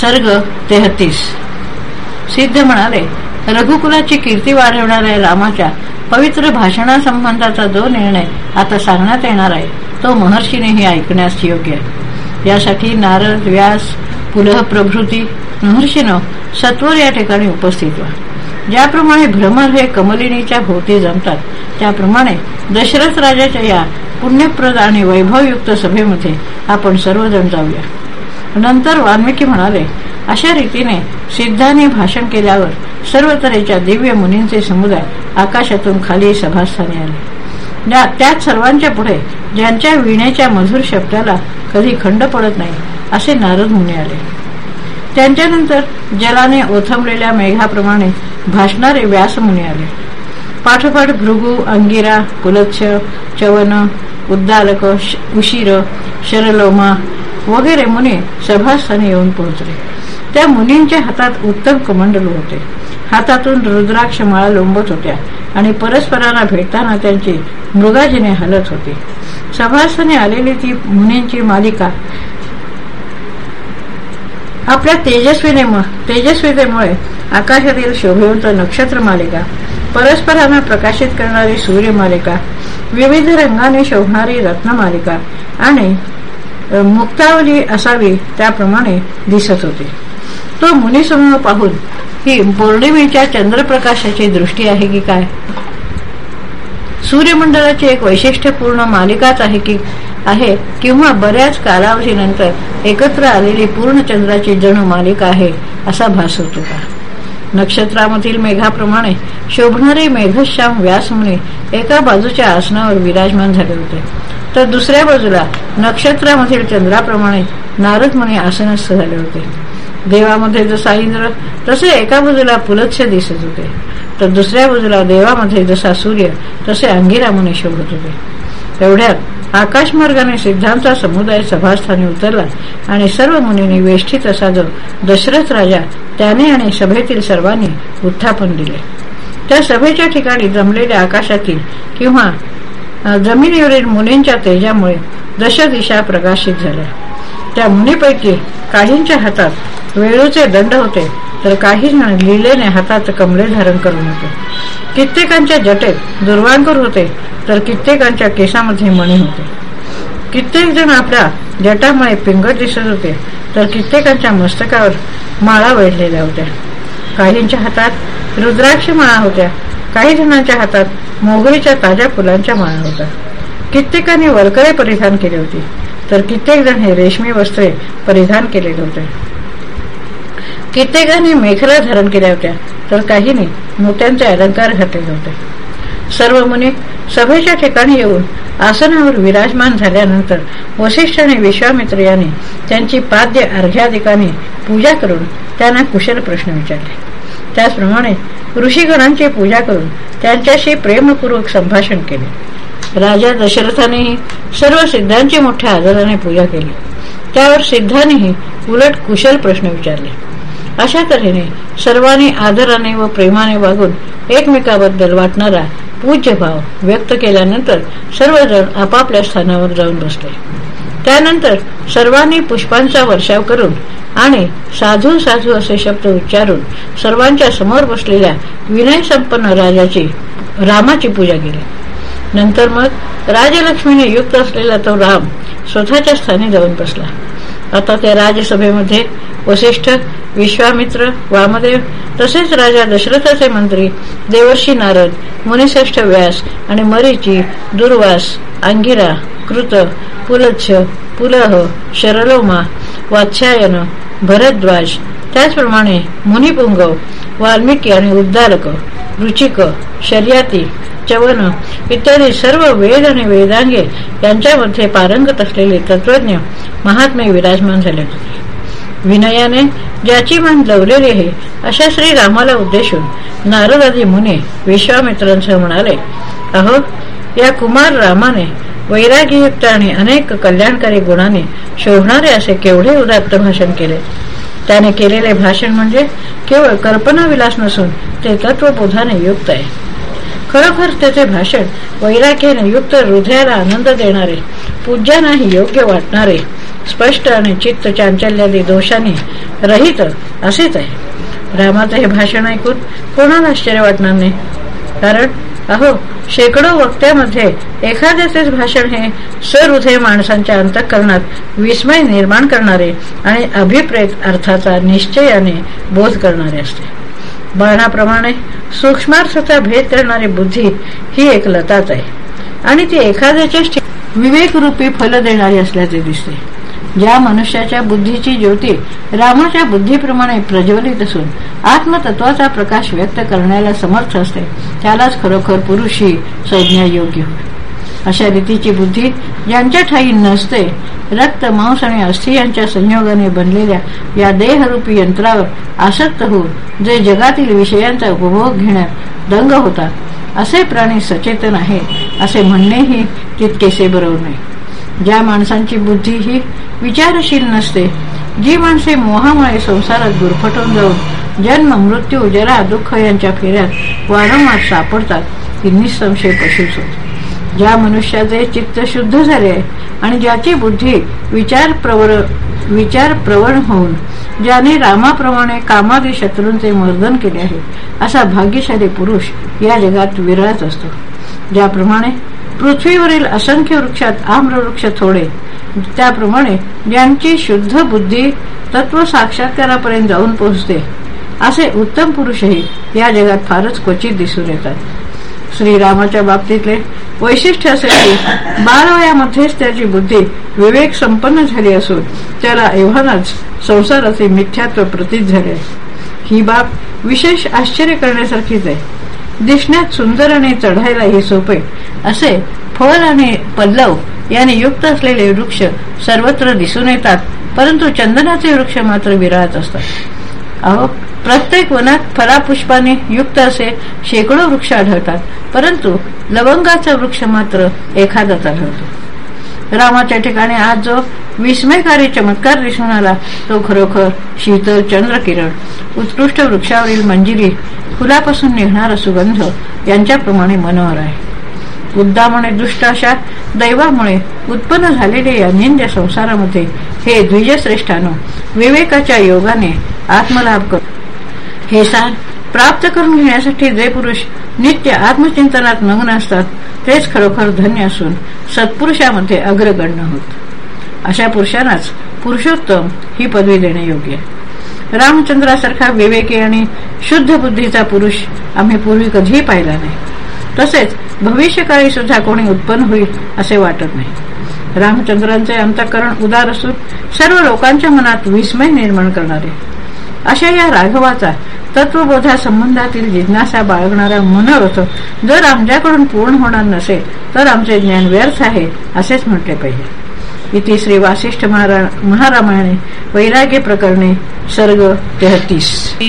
सर्ग तेहतीस. सिद्ध म्हणाले रघुकुलाची कीर्ती वाढवणाऱ्या रामाच्या पवित्र भाषणासंबंधाचा जो निर्णय आता सांगण्यात येणार आहे तो महर्षीनेही ऐकण्यास योग्य आहे. यासाठी नारद व्यास पुलह प्रभृती महर्षीनं सत्वर या ठिकाणी उपस्थित व्हा. ज्याप्रमाणे भ्रमर हे कमलिनीच्या भोवती जमतात त्याप्रमाणे दशरथ राजाच्या या पुण्यप्रद आणि वैभवयुक्त सभेमध्ये आपण सर्वजण जाऊया. नंतर वाल्मिकी म्हणाले अशा रीतीने सिद्धांनी भाषण केल्यावर सर्व तऱ्हेच्या दिव्य मुनींचे समुदाय आकाशातून खाली सभास्थानी आले. त्यात सर्वांच्या पुढे ज्यांच्या विण्याच्या मधुर शब्दाला कधी खंड पडत नाही असे नारद मुनी आले. त्यांच्यानंतर जलाने ओथंबलेल्या मेघाप्रमाणे भाषणारे व्यासमुनी आले. पाठोपाठ भृगू अंगिरा कुलच्छ चवन उद्दालक उशीर शरलोमा वगैरे मुनी सभास्थानी येऊन पोहोचले. त्या मुनींच्या हातात उत्तम कमंडल होते. हातातून रुद्राक्ष माळा लोंबत होत्या आणि परस्परांना भेटताना त्यांची मृगाजीने हलत होती. सभास्थानी आलेली ती मुनींची मालिका आपल्या तेजस्वीने तेजस्वीतेमुळे आकाशातील शोभेवंत नक्षत्र मालिका परस्परांना प्रकाशित करणारी सूर्यमालिका विविध रंगाने शोभणारी रत्नमालिका आणि मुक्तावली असावी त्याप्रमाणे दिसत होते. तो मुनिसमूह पाहून ही पौर्णिमेच्या चंद्रप्रकाशाची दृष्टी आहे की काय? सूर्यमंडळाची एक वैशिष्ट्यपूर्ण मालिकाच आहे की आहे किंवा बऱ्याच कालावधीनंतर एकत्र आलेली पूर्ण चंद्राची जणू मालिका आहे असा भास होतो का? नक्षत्रामधील मेघाप्रमाणे शोभणारे मेघश्याम व्यासमुनी एका बाजूच्या आसनावर विराजमान झाले होते. तर दुसऱ्या बाजूला नक्षत्रामधील चंद्राप्रमाणे नारद मुनी आसनस्थ झाले होते. देवामध्ये जसा इंद्र तसे एका बाजूला पुलच्छ दिसत होते. तर दुसऱ्या बाजूला देवामध्ये जसा सूर्य तसे अंगिरामुनी शोभत होते. एवढ्यात आकाशमार्गाने सिद्धांचा समुदाय सभास्थानी उतरला आणि सर्व मुनींनी वेष्टीत असा जो दशरथ राजा त्याने आणि सभेतील सर्वांनी उत्थापन दिले. त्या सभेच्या ठिकाणी जमलेल्या आकाशातील किंवा जमिनीवरील मुनींच्या तेजामुळे दशदिशा प्रकाशित झाल्या. त्या मुनीपैकी काहींच्या हातात वेळूचे दंड होते तर काही जण लिलेने हातात कमळे धारण करून होते. कित्येकांच्या जटेत दुर्वांकर होते तर कित्येकांच्या केसामध्ये मणी होते. कित्येक जण आपल्या जटामुळे पिंगट दिसत होते तर कित्येकांच्या मस्तकावर माळा वेढलेल्या होत्या. काहींच्या हातात रुद्राक्ष माळा होत्या काही जणांच्या हातात मोगरीच्या ताज्या फुलांच्या माळा होत्या. कित्येकांनी वलकरे परिधान केले होते. तर कित्येक जण हे रेशमी वस्त्रे परिधान केलेले होते. कित्येकांनी मेखला धारण केल्या होत्या तर काहींनी मोत्यांचे अलंकार घातलेले होते. सर्व मुनी सभेच्या ठिकाणी येऊन आसनावर विराजमान झाल्यानंतर वसिष्ठ आणि विश्वामित्र यांनी त्यांची पाद्य अर्घ्याधिकाने पूजा करून त्यांना कुशल प्रश्न विचारले. त्याचप्रमाणे ऋषीगणांची पूजा करून त्यांच्याशी प्रेमपूर्वक संभाषण केले. राजा दशरथानेही सर्व सिद्धांची मोठ्या आदराने पूजा केली. त्यावर सिद्धांनीही उलट कुशल प्रश्न विचारले. अशा तऱ्हेने सर्वांनी आदराने व प्रेमाने वागून एकमेकाबद्दल वाटणारा पूज्य भाव व्यक्त केल्यानंतर सर्वजण आपापल्या स्थानावर जाऊन बसले. त्यानंतर सर्वांनी पुष्पांचा वर्षाव करून आणि साधू साधू असे शब्द उच्चारून सर्वांच्या समोर बसलेल्या विनय संपन्न राजाची रामाची पूजा केली. नंतर मग राजलक्ष्मीने युक्त असलेला तो राम स्वतःच्या स्थानी जाऊन बसला. आता त्या राजसभेमध्ये वसिष्ठ विश्वामित्र वामदेव तसेच राजा दशरथाचे मंत्री देवर्षी नारद मुनिश्रेष्ठ व्यास आणि मरीची दुर्वास अंगिरा कृत पुलच्छ पुलह शरलोमा वात्स्यायन भरद्वाज त्याचप्रमाणे मुनिपुंगव वाल्मिकी आणि उद्दालक रुचिक शर्याती चवन इत्यादी सर्व वेद आणि वेदांगे यांच्यामध्ये पारंगत असलेले तत्वज्ञ महात्मे विराजमान झाले. विनयाने ज्याची मान लवलेली आहे अशा श्री रामाला उद्देशून नारदादी मुने विश्वामित्रांसह म्हणाले अहो या कुमार रामाने वैरागीयुक्त आणि अनेक कल्याणकारी गुणाने शोभणारे असे केवढे उदात्त भाषण केले. त्याने केलेले भाषण म्हणजे केवळ कल्पनाविलास नसून ते तत्वबोधाने युक्त आहे. खरोखर त्याचे भाषण वैराग्याने युक्त हृदयाला आनंद देणारे पूज्यानाही योग्य वाटणारे स्पष्ट आणि चित्त चांचल्यादी दोषाने रहित असेच आहे. रामाचं हे भाषण ऐकून कोणाला आश्चर्य वाटणार नाही? कारण अहो शेकडो वक्त्यामध्ये एखाद्याचेच भाषण हे सहृदय माणसांच्या अंतःकरणात विस्मय निर्माण करणारे आणि अभिप्रेत अर्थाचा निश्चयाने बोध करणारे असते. बाणाप्रमाणे सूक्ष्मार्थाचा भेद करणारी बुद्धी ही एक लताच आहे. आणि ती एखाद्याच्या विवेकरूपी फल देणारी असल्याचे दिसते. ज्या मनुष्याच्या बुद्धीची ज्योती रामाच्या बुद्धीप्रमाणे प्रज्वलित असून आत्मतत्वाचा प्रकाश व्यक्त करण्याला समर्थ असते त्यालाच खरोखर पुरुष ही संज्ञा योग्य. होय अशा रीतीची बुद्धी ज्यांच्या ठाई नसते रक्त मांस आणि अस्थि यांच्या संयोगाने बनलेल्या या देहरूपी यंत्रावर आसक्त होऊन जे जगातील विषयांचा उपभोग घेण्यात दंग होतात असे प्राणी सचेतन आहे असे म्हणणेही तितकेसे बरोबर नाही. ज्या माणसांची बुद्धी ही विचारशील नसते जी माणसे मोहामुळे संसारात गुरफटून जाऊन जन्म मृत्यू जरा दुःख यांच्या फेऱ्यात वारंवार सापडतात ती निसंशय पशुच होत. ज्या मनुष्याचे चित्त शुद्ध झाले आणि ज्याची बुद्धी विचार प्रवर विचार प्रवण होऊन ज्याने रामाप्रमाणे कामादी शत्रूंचे मर्दन केले आहे असा भाग्यशाली पुरुष या जगात विरळत असतो. ज्याप्रमाणे पृथ्वीवरील असंख्य वृक्षात आम्रवृक्ष थोडे त्याप्रमाणे ज्यांची शुद्ध बुद्धी तत्व साक्षात्कारापर्यंत जाऊन पोहोचते. असे उत्तम पुरुषही या जगात फारच क्वचित दिसून येतात. श्रीरामाच्या बाबतीतले वैशिष्ट्य असे की बालवयामध्येच त्याची बुद्धी विवेक संपन्न झाली असून त्याला एव्हानाच संसाराचे मिथ्यात्व प्रतीत झाले. ही बाब विशेष आश्चर्य करण्यासारखीच आहे. दिसण्यात सुंदर आणि चढायलाही सोपे. असे फळ आणि पल्लव याने युक्त असलेले वृक्ष सर्वत्र दिसून येतात परंतु चंदनाचे वृक्ष मात्र विराळत असतात. अहो प्रत्येक वनात फलापुष्पाने युक्त असे शेकडो वृक्ष आढळतात परंतु लवंगाचा वृक्ष मात्र एखादाच आढळतो. रामाच्या ठिकाणी आज जो विस्मयकारी चमत्कार दिसून आला तो खरोखर शीतल चंद्रकिरण उत्कृष्ट वृक्षावरील मंजिरी फुलापासून निघणारा सुगंध यांच्याप्रमाणे मनोहर आहे. उद्दाम दुष्ट अशा दैवामुळे उत्पन्न झालेले या निंद्य संसारामध्ये हे द्विजश्रेष्ठानो. विवेकाच्या योगाने आत्मलाभ कर. हे सार प्राप्त करून घेण्यासाठी जे पुरुष नित्य आत्मचिंतनात मग्न असतात तेच खरोखर धन्य असून सत्पुरुषामध्ये अग्रगण्य होत. अशा पुरुषांनाच पुरुषोत्तम ही पदवी देणे योग्य रामचंद्रासारखा विवेकी आणि शुद्ध बुद्धीचा पुरुष आम्ही पूर्वी कधीही पाहिला नाही. तसेच भविष्यकाळी सुद्धा कोणी उत्पन्न होईल असे वाटत नाही. रामचंद्रांचे अंतकरण उदार असून सर्व लोकांच्या मनात विस्मय निर्माण करणारे. अशा या राघवाचा तत्वबोधा संबंधातील जिज्ञासा बाळगणारा मनोरथ जर आमच्याकडून पूर्ण होणार नसेल तर आमचे ज्ञान व्यर्थ आहे असेच म्हटले पाहिजे. इति श्री वासिष्ठ महारामायणे वैराग्य प्रकरणे सर्ग तेहतीस.